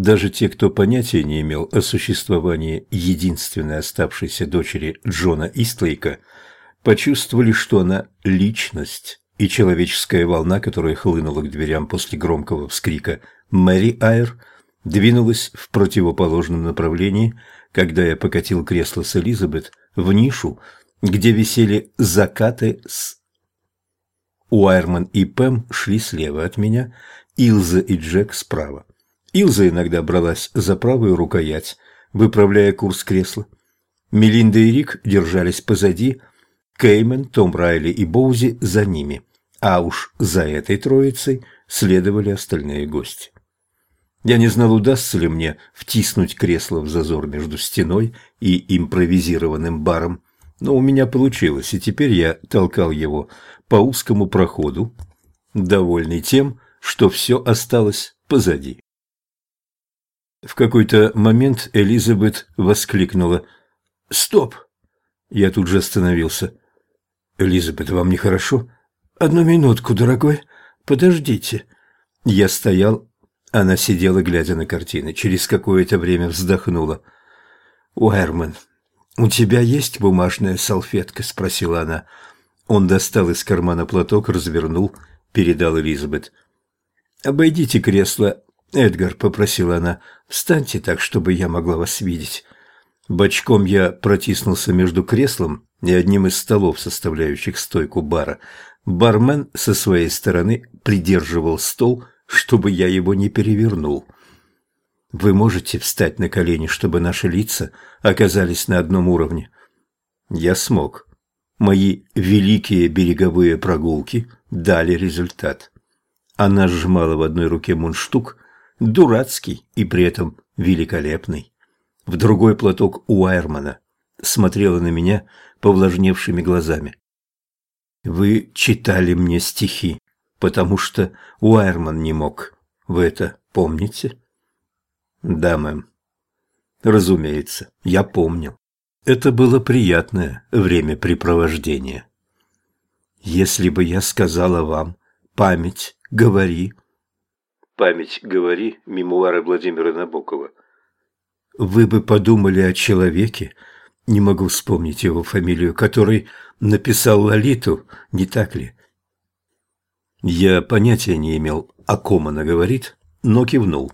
Даже те, кто понятия не имел о существовании единственной оставшейся дочери Джона Истлейка, почувствовали, что она – личность, и человеческая волна, которая хлынула к дверям после громкого вскрика «Мэри Айр», двинулась в противоположном направлении, когда я покатил кресло с Элизабет в нишу, где висели закаты с... Уайрман и Пэм шли слева от меня, Илза и Джек справа. Илза иногда бралась за правую рукоять, выправляя курс кресла. Мелинда и Рик держались позади, Кеймен, Том Райли и Боузи за ними, а уж за этой троицей следовали остальные гости. Я не знал, удастся ли мне втиснуть кресло в зазор между стеной и импровизированным баром, но у меня получилось, и теперь я толкал его по узкому проходу, довольный тем, что все осталось позади. В какой-то момент Элизабет воскликнула «Стоп!» Я тут же остановился. «Элизабет, вам нехорошо?» «Одну минутку, дорогой, подождите». Я стоял она сидела, глядя на картины. Через какое-то время вздохнула. «Уэрман, у тебя есть бумажная салфетка?» – спросила она. Он достал из кармана платок, развернул, передал Элизабет. «Обойдите кресло, Эдгар», – попросила она. «Встаньте так, чтобы я могла вас видеть». Бочком я протиснулся между креслом и одним из столов, составляющих стойку бара. Бармен со своей стороны придерживал стол – чтобы я его не перевернул. Вы можете встать на колени, чтобы наши лица оказались на одном уровне? Я смог. Мои великие береговые прогулки дали результат. Она сжимала в одной руке мундштук, дурацкий и при этом великолепный. В другой платок у Айрмана смотрела на меня повлажневшими глазами. «Вы читали мне стихи», потому что Уайерман не мог. Вы это помните? Да, мэм. Разумеется, я помнил. Это было приятное времяпрепровождение. Если бы я сказала вам «память, говори», «Память, говори» мемуары Владимира Набокова, вы бы подумали о человеке, не могу вспомнить его фамилию, который написал Лолиту, не так ли? Я понятия не имел, о ком она говорит, но кивнул.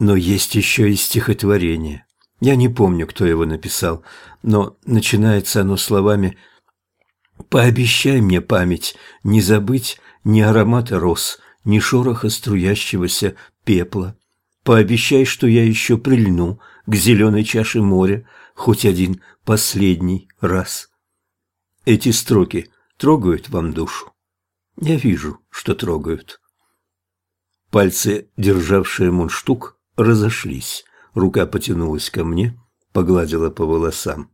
Но есть еще и стихотворение. Я не помню, кто его написал, но начинается оно словами «Пообещай мне память не забыть ни аромата роз, ни шороха струящегося пепла. Пообещай, что я еще прильну к зеленой чаше моря хоть один последний раз». Эти строки трогают вам душу? Я вижу, что трогают. Пальцы, державшие мундштук, разошлись. Рука потянулась ко мне, погладила по волосам.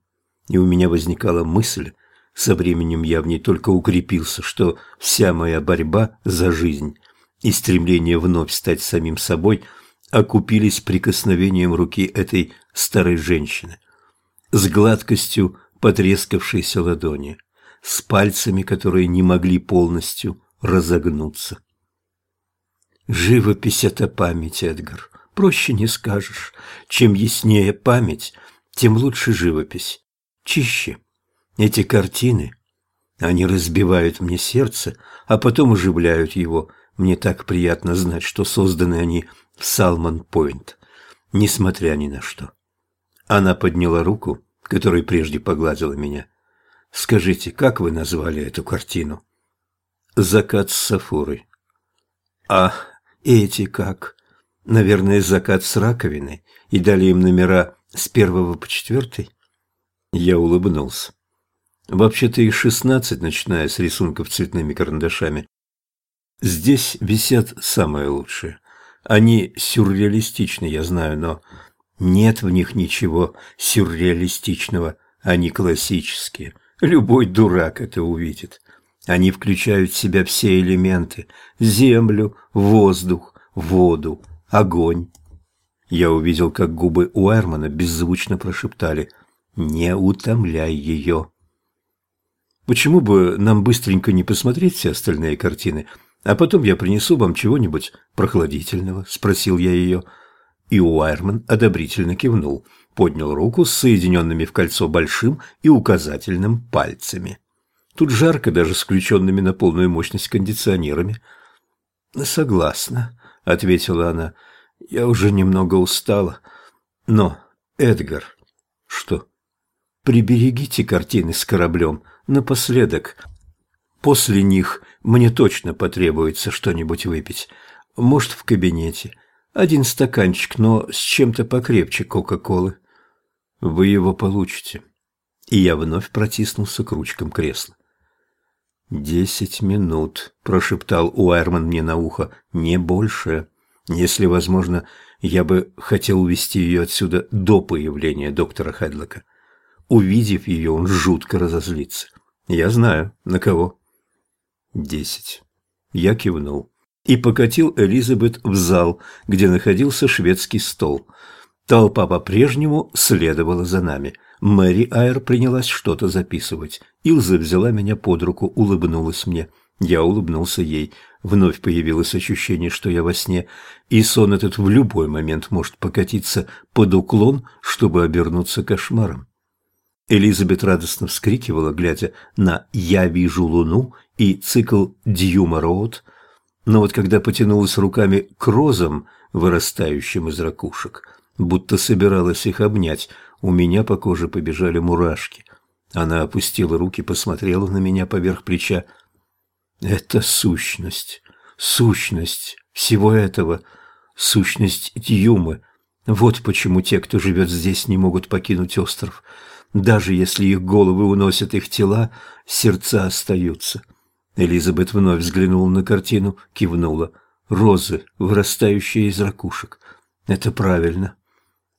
И у меня возникала мысль, со временем я в ней только укрепился, что вся моя борьба за жизнь и стремление вновь стать самим собой окупились прикосновением руки этой старой женщины с гладкостью потрескавшейся ладони с пальцами, которые не могли полностью разогнуться. Живопись — это память, Эдгар. Проще не скажешь. Чем яснее память, тем лучше живопись. Чище. Эти картины, они разбивают мне сердце, а потом оживляют его. Мне так приятно знать, что созданы они в Салман-Пойнт, несмотря ни на что. Она подняла руку, которой прежде погладила меня, — Скажите, как вы назвали эту картину? Закат с Сафурой. А эти как? Наверное, закат с раковиной. И дали им номера с первого по четвертый? Я улыбнулся. Вообще-то их шестнадцать, начиная с рисунков цветными карандашами. Здесь висят самые лучшие. Они сюрреалистичны, я знаю, но нет в них ничего сюрреалистичного. Они классические. Любой дурак это увидит. Они включают в себя все элементы – землю, воздух, воду, огонь. Я увидел, как губы у Эрмана беззвучно прошептали «Не утомляй ее». Почему бы нам быстренько не посмотреть все остальные картины, а потом я принесу вам чего-нибудь прохладительного? Спросил я ее. и Уайерман одобрительно кивнул, поднял руку с соединенными в кольцо большим и указательным пальцами. Тут жарко даже с включенными на полную мощность кондиционерами. «Согласна», — ответила она. «Я уже немного устала. Но, Эдгар...» «Что?» «Приберегите картины с кораблем напоследок. После них мне точно потребуется что-нибудь выпить. Может, в кабинете. Один стаканчик, но с чем-то покрепче Кока-Колы. Вы его получите. И я вновь протиснулся к ручкам кресла. «Десять минут», – прошептал Уайерман мне на ухо, – «не больше. Если возможно, я бы хотел увести ее отсюда до появления доктора Хедлока. Увидев ее, он жутко разозлится. Я знаю, на кого». «Десять». Я кивнул и покатил Элизабет в зал, где находился шведский стол. Толпа по-прежнему следовала за нами. Мэри Айр принялась что-то записывать. Илза взяла меня под руку, улыбнулась мне. Я улыбнулся ей. Вновь появилось ощущение, что я во сне, и сон этот в любой момент может покатиться под уклон, чтобы обернуться кошмаром. Элизабет радостно вскрикивала, глядя на «Я вижу луну» и цикл «Дьюма Роуд», но вот когда потянулась руками к розам, вырастающим из ракушек, будто собиралась их обнять, у меня по коже побежали мурашки. Она опустила руки, посмотрела на меня поверх плеча. «Это сущность, сущность всего этого, сущность Дьюмы. Вот почему те, кто живет здесь, не могут покинуть остров. Даже если их головы уносят их тела, сердца остаются». Элизабет вновь взглянула на картину, кивнула. Розы, вырастающие из ракушек. Это правильно.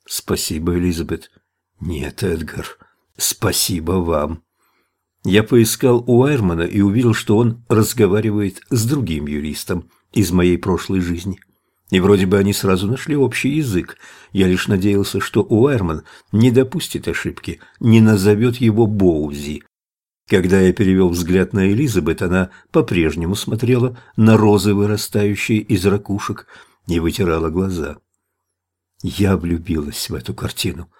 Спасибо, Элизабет. Нет, Эдгар, спасибо вам. Я поискал у Айрмана и увидел, что он разговаривает с другим юристом из моей прошлой жизни. И вроде бы они сразу нашли общий язык. Я лишь надеялся, что Уайерман не допустит ошибки, не назовет его Боузи, когда я перевел взгляд на Элизабет, она по-прежнему смотрела на розы, вырастающие из ракушек, и вытирала глаза. Я влюбилась в эту картину,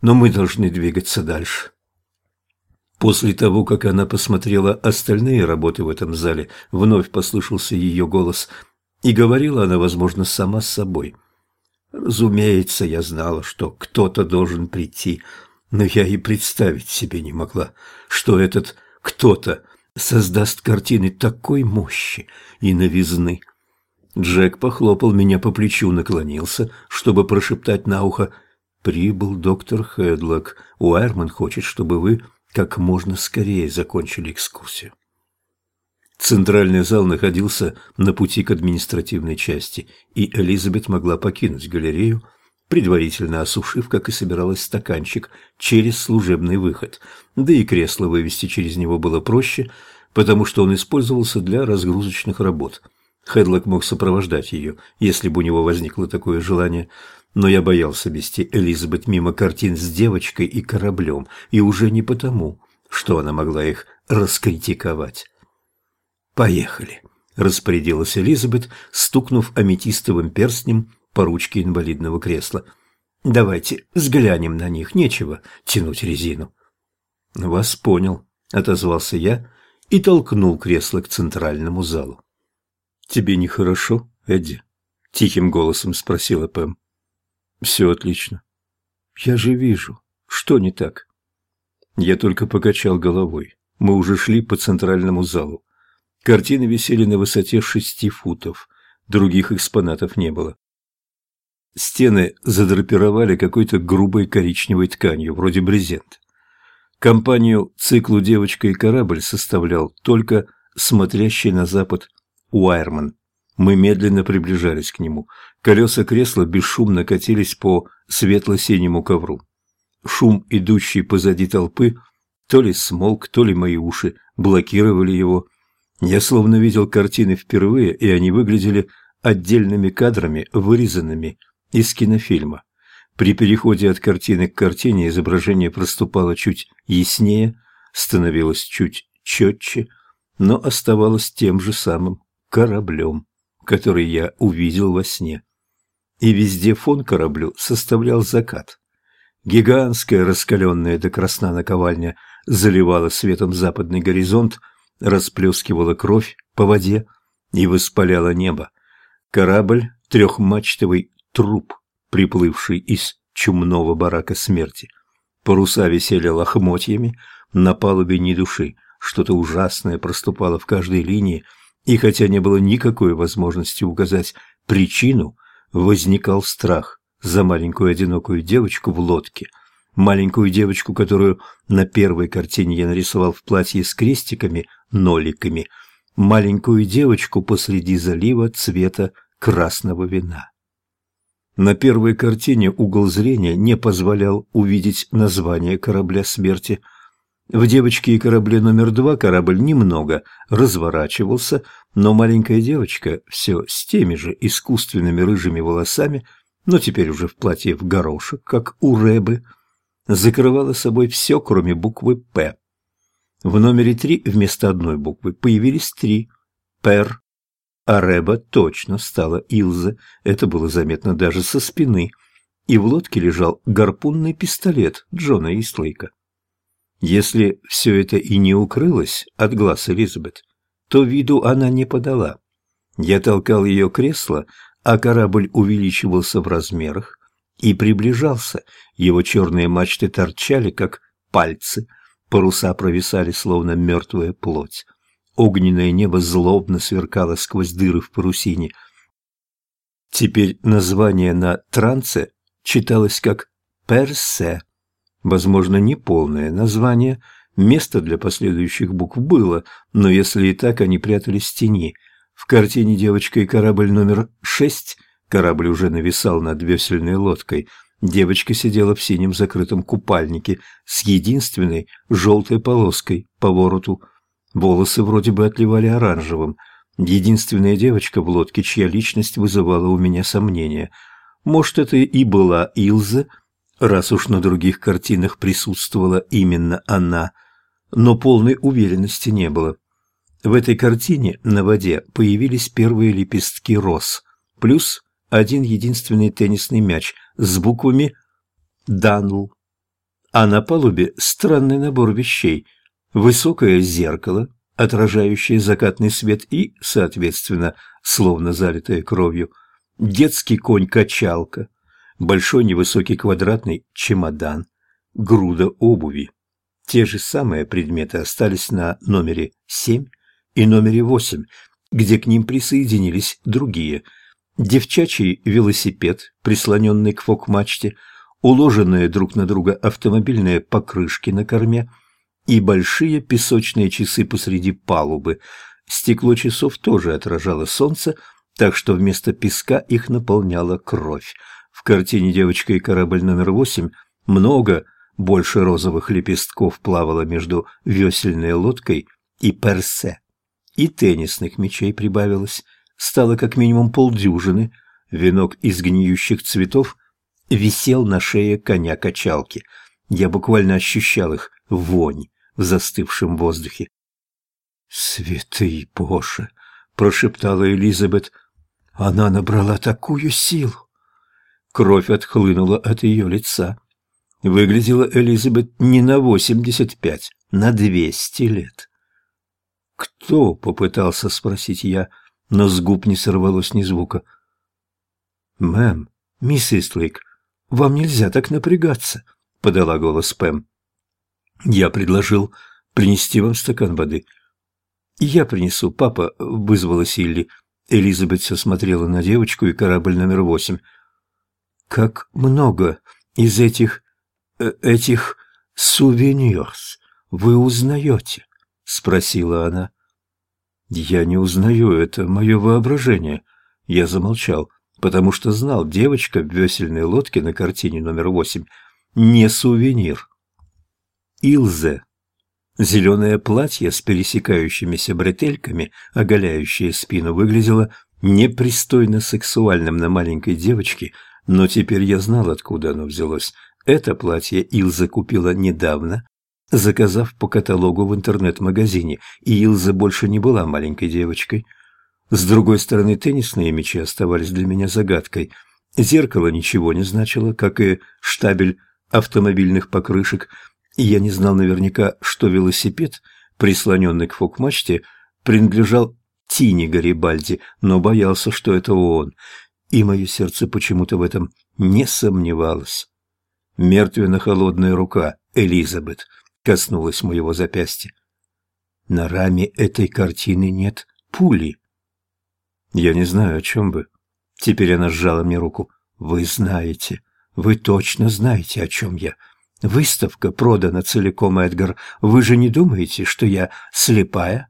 но мы должны двигаться дальше. После того, как она посмотрела остальные работы в этом зале, вновь послышался ее голос, и говорила она, возможно, сама с собой. Разумеется, я знала, что кто-то должен прийти, — но я и представить себе не могла, что этот кто-то создаст картины такой мощи и новизны. Джек похлопал меня по плечу, наклонился, чтобы прошептать на ухо «Прибыл доктор Хедлок. Уайерман хочет, чтобы вы как можно скорее закончили экскурсию». Центральный зал находился на пути к административной части, и Элизабет могла покинуть галерею, предварительно осушив, как и собиралась, стаканчик через служебный выход. Да и кресло вывести через него было проще, потому что он использовался для разгрузочных работ. Хедлок мог сопровождать ее, если бы у него возникло такое желание, но я боялся вести Элизабет мимо картин с девочкой и кораблем, и уже не потому, что она могла их раскритиковать. «Поехали», — распорядилась Элизабет, стукнув аметистовым перстнем по ручке инвалидного кресла. «Давайте взглянем на них, нечего тянуть резину». «Вас понял», — отозвался я и толкнул кресло к центральному залу. «Тебе нехорошо, Эдди?» — тихим голосом спросила Пэм. «Все отлично». «Я же вижу. Что не так?» Я только покачал головой. Мы уже шли по центральному залу. Картины висели на высоте шести футов. Других экспонатов не было. Стены задрапировали какой-то грубой коричневой тканью, вроде брезента. Компанию циклу «Девочка и корабль» составлял только смотрящий на запад Уайерман. Мы медленно приближались к нему. Колеса кресла бесшумно катились по светло-синему ковру. Шум, идущий позади толпы, то ли смолк, то ли мои уши блокировали его. Я словно видел картины впервые, и они выглядели отдельными кадрами, вырезанными из кинофильма. При переходе от картины к картине изображение проступало чуть яснее, становилось чуть четче, но оставалось тем же самым кораблем, который я увидел во сне. и везде фон кораблю составлял закат. Гигантская раскаленная до красна наковальня заливала светом западный горизонт, расплескивала кровь по воде и воспаляла небо. Корабль — трехмачтовый труп, приплывший из чумного барака смерти. Паруса висели лохмотьями, на палубе ни души, что-то ужасное проступало в каждой линии, и хотя не было никакой возможности указать причину, возникал страх за маленькую одинокую девочку в лодке, маленькую девочку, которую на первой картине я нарисовал в платье с крестиками, ноликами, маленькую девочку посреди залива цвета красного вина. На первой картине угол зрения не позволял увидеть название корабля смерти. В «Девочке и корабле номер два» корабль немного разворачивался, но маленькая девочка все с теми же искусственными рыжими волосами, но теперь уже в платье в горошек, как у Рэбы, закрывала собой все, кроме буквы «П». В номере три вместо одной буквы появились три «Пер», а Рэба точно стала Илза, это было заметно даже со спины, и в лодке лежал гарпунный пистолет Джона Истлейка. Если все это и не укрылось от глаз Элизабет, то виду она не подала. Я толкал ее кресло, а корабль увеличивался в размерах и приближался, его черные мачты торчали, как пальцы, паруса провисали, словно мертвая плоть. Огненное небо злобно сверкало сквозь дыры в парусине. Теперь название на трансе читалось как «Персе». Возможно, не полное название, место для последующих букв было, но если и так, они прятались в тени. В картине «Девочка и корабль номер шесть» корабль уже нависал над весельной лодкой. Девочка сидела в синем закрытом купальнике с единственной желтой полоской по вороту – Волосы вроде бы отливали оранжевым. Единственная девочка в лодке, чья личность вызывала у меня сомнения. Может, это и была Илза, раз уж на других картинах присутствовала именно она, но полной уверенности не было. В этой картине на воде появились первые лепестки роз, плюс один единственный теннисный мяч с буквами «Данл». А на палубе странный набор вещей – высокое зеркало, отражающее закатный свет и, соответственно, словно залитое кровью, детский конь-качалка, большой невысокий квадратный чемодан, груда обуви. Те же самые предметы остались на номере 7 и номере 8, где к ним присоединились другие. Девчачий велосипед, прислоненный к фок-мачте, уложенные друг на друга автомобильные покрышки на корме – и большие песочные часы посреди палубы. Стекло часов тоже отражало солнце, так что вместо песка их наполняла кровь. В картине «Девочка и корабль номер восемь» много больше розовых лепестков плавало между весельной лодкой и персе. И теннисных мячей прибавилось. Стало как минимум полдюжины. Венок из гниющих цветов висел на шее коня-качалки. Я буквально ощущал их вонь в застывшем воздухе. «Святый Боже!» — прошептала Элизабет. «Она набрала такую силу!» Кровь отхлынула от ее лица. Выглядела Элизабет не на восемьдесят пять, на двести лет. «Кто?» — попытался спросить я, но с губ не сорвалось ни звука. «Мэм, мисс Истлик, вам нельзя так напрягаться», — подала голос Пэм. Я предложил принести вам стакан воды. «Я принесу, папа», — вызвала Силли. Элизабет все смотрела на девочку и корабль номер восемь. «Как много из этих... Э, этих сувенирс вы узнаете?» — спросила она. «Я не узнаю, это мое воображение». Я замолчал, потому что знал, девочка в весельной лодке на картине номер восемь не сувенир. Илзе. Зеленое платье с пересекающимися бретельками, оголяющее спину, выглядело непристойно сексуальным на маленькой девочке, но теперь я знал, откуда оно взялось. Это платье Илза купила недавно, заказав по каталогу в интернет-магазине, и Илза больше не была маленькой девочкой. С другой стороны, теннисные мячи оставались для меня загадкой. Зеркало ничего не значило, как и штабель автомобильных покрышек, я не знал наверняка, что велосипед, прислоненный к фокмачте, принадлежал Тине Гарибальди, но боялся, что это он, и мое сердце почему-то в этом не сомневалось. Мертвенно-холодная рука Элизабет коснулась моего запястья. На раме этой картины нет пули. Я не знаю, о чем бы. Теперь она сжала мне руку. Вы знаете, вы точно знаете, о чем я. Выставка продана целиком, Эдгар. Вы же не думаете, что я слепая?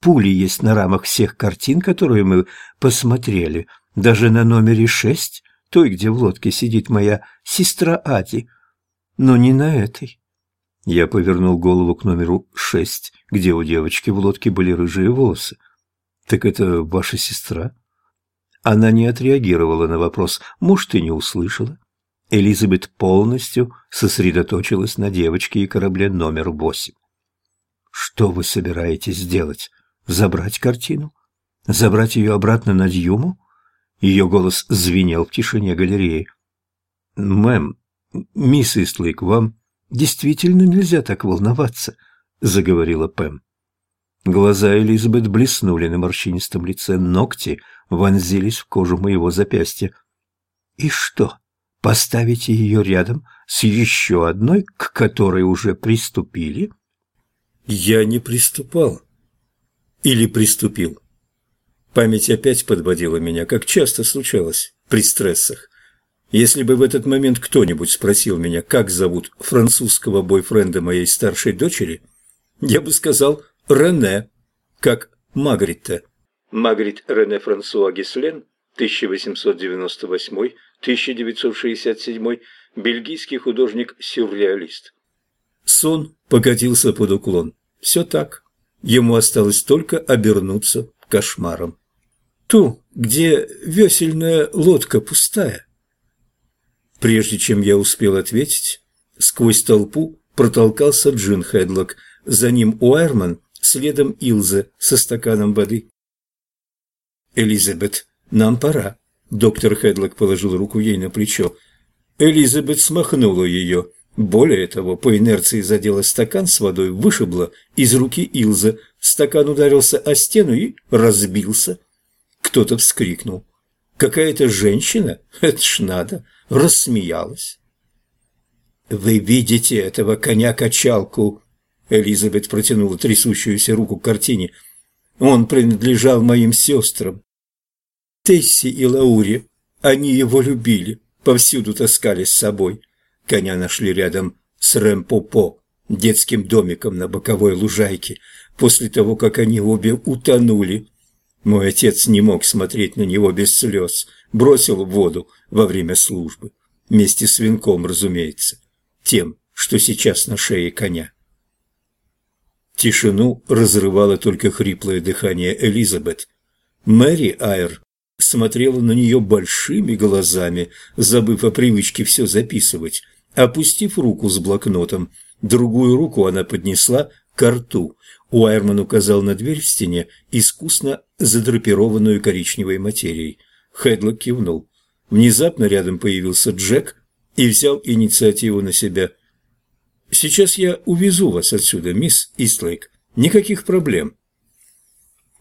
Пули есть на рамах всех картин, которые мы посмотрели. Даже на номере шесть, той, где в лодке сидит моя сестра Ати. Но не на этой. Я повернул голову к номеру шесть, где у девочки в лодке были рыжие волосы. «Так это ваша сестра?» Она не отреагировала на вопрос, может, ты не услышала. Элизабет полностью сосредоточилась на девочке и корабле номер восемь. «Что вы собираетесь сделать? Забрать картину? Забрать ее обратно на Дьюму?» Ее голос звенел в тишине галереи. «Мэм, мисс Истлейк, вам действительно нельзя так волноваться», — заговорила Пэм. Глаза Элизабет блеснули на морщинистом лице, ногти вонзились в кожу моего запястья. «И что, поставите ее рядом с еще одной, к которой уже приступили?» «Я не приступал. Или приступил?» Память опять подводила меня, как часто случалось при стрессах. Если бы в этот момент кто-нибудь спросил меня, как зовут французского бойфренда моей старшей дочери, я бы сказал Рене, как Магритта. Магрит Рене Франсуа Геслен, 1898-1967, бельгийский художник-сюрреалист. Сон покатился под уклон. Все так. Ему осталось только обернуться кошмаром. Ту, где весельная лодка пустая. Прежде чем я успел ответить, сквозь толпу протолкался Джин Хедлок, за ним Уайрман следом Илза со стаканом воды. «Элизабет, нам пора», — доктор Хедлок положил руку ей на плечо. Элизабет смахнула ее. Более того, по инерции задела стакан с водой, вышибла из руки Илза. Стакан ударился о стену и разбился. Кто-то вскрикнул. Какая-то женщина, это ж надо, рассмеялась. «Вы видите этого коня-качалку?» Элизабет протянула трясущуюся руку к картине. «Он принадлежал моим сестрам. Тесси и Лаури. Они его любили, повсюду таскали с собой. Коня нашли рядом с Рэмпопо, детским домиком на боковой лужайке, после того, как они обе утонули. Мой отец не мог смотреть на него без слез, бросил в воду во время службы. Вместе с венком, разумеется, тем, что сейчас на шее коня. Тишину разрывало только хриплое дыхание Элизабет. Мэри Айр смотрела на нее большими глазами, забыв о привычке все записывать. Опустив руку с блокнотом, другую руку она поднесла к рту. Уайерман указал на дверь в стене, искусно задрапированную коричневой материей. Хедлок кивнул. Внезапно рядом появился Джек и взял инициативу на себя – Сейчас я увезу вас отсюда, мисс Истлейк. Никаких проблем.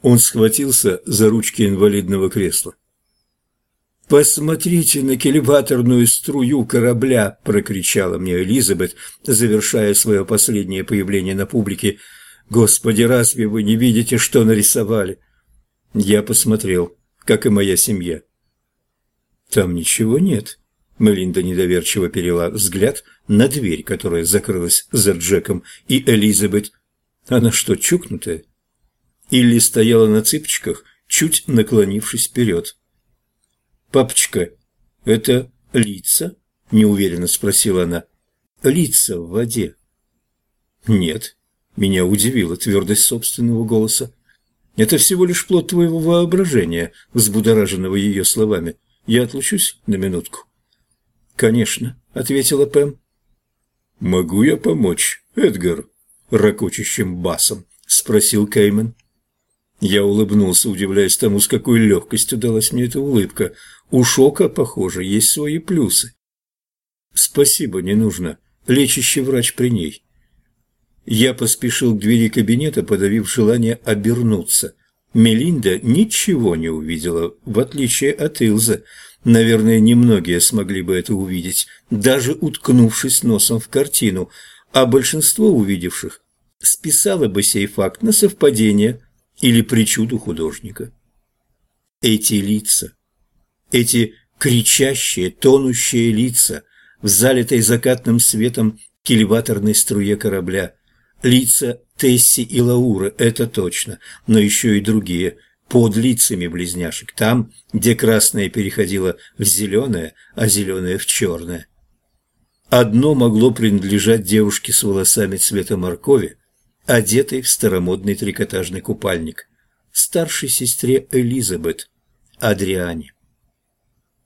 Он схватился за ручки инвалидного кресла. «Посмотрите на келеваторную струю корабля!» – прокричала мне Элизабет, завершая свое последнее появление на публике. «Господи, разве вы не видите, что нарисовали?» Я посмотрел, как и моя семья. «Там ничего нет», Мелинда недоверчиво перела взгляд на дверь, которая закрылась за Джеком, и Элизабет. Она что, чукнутая? Илли стояла на цыпочках, чуть наклонившись вперед. «Папочка, это лица?» – неуверенно спросила она. «Лица в воде». «Нет», – меня удивила твердость собственного голоса. «Это всего лишь плод твоего воображения», – взбудораженного ее словами. «Я отлучусь на минутку». «Конечно», — ответила Пэм. «Могу я помочь, Эдгар?» — ракочущим басом спросил Кеймен. Я улыбнулся, удивляясь тому, с какой легкостью далась мне эта улыбка. У Шока, похоже, есть свои плюсы. «Спасибо, не нужно. Лечащий врач при ней». Я поспешил к двери кабинета, подавив желание обернуться. Мелинда ничего не увидела, в отличие от Илзы. Наверное, немногие смогли бы это увидеть, даже уткнувшись носом в картину, а большинство увидевших списало бы сей факт на совпадение или причуду художника. Эти лица, эти кричащие, тонущие лица в залитой закатным светом кильваторной струе корабля, лица Тесси и Лауры, это точно, но еще и другие, под лицами близняшек, там, где красное переходило в зеленое, а зеленое в черное. Одно могло принадлежать девушке с волосами цвета моркови, одетой в старомодный трикотажный купальник, старшей сестре Элизабет, Адриане.